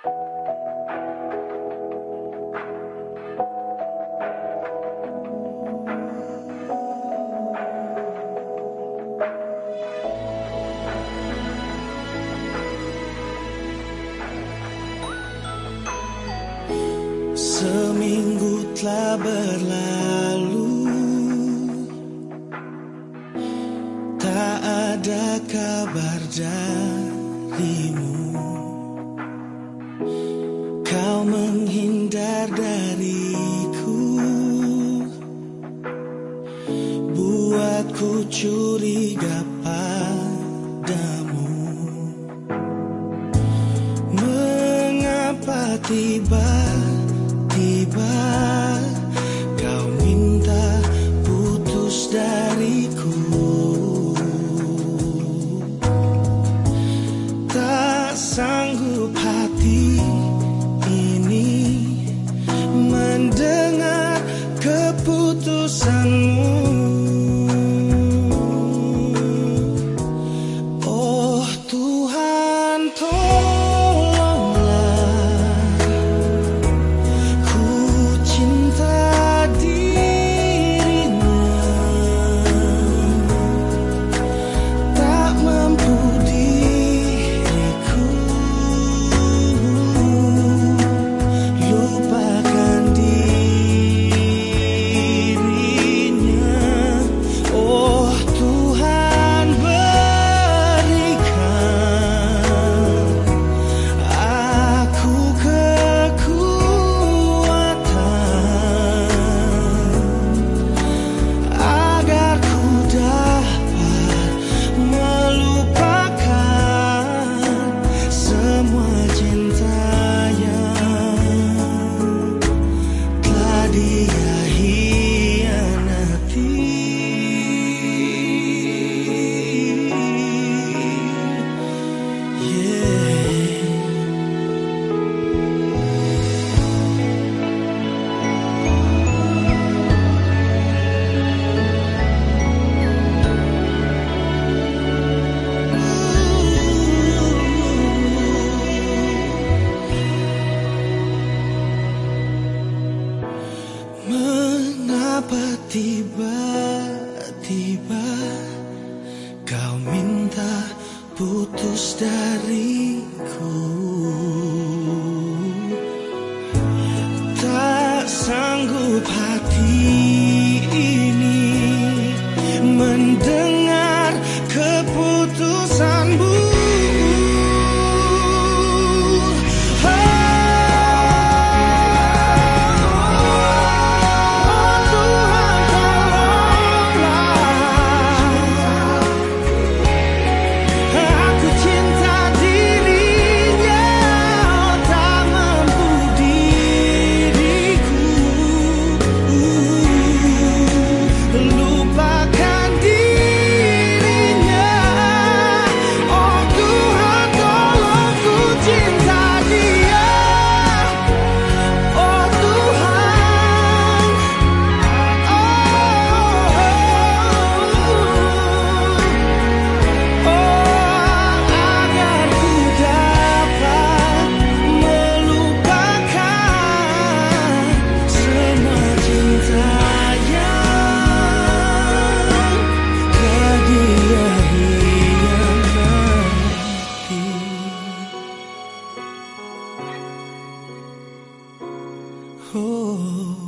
Seminggu telah berlalu. Tak ada kabar darimu menghindar dariku. Buatku curiga padamu. Mengapa tiba tiba kau minta putus dariku? Tak sanggup hati keputusanmu tiba-tiba kau minta putus dariku. Tak sanggup hati ini mendengar keputusanmu Oh.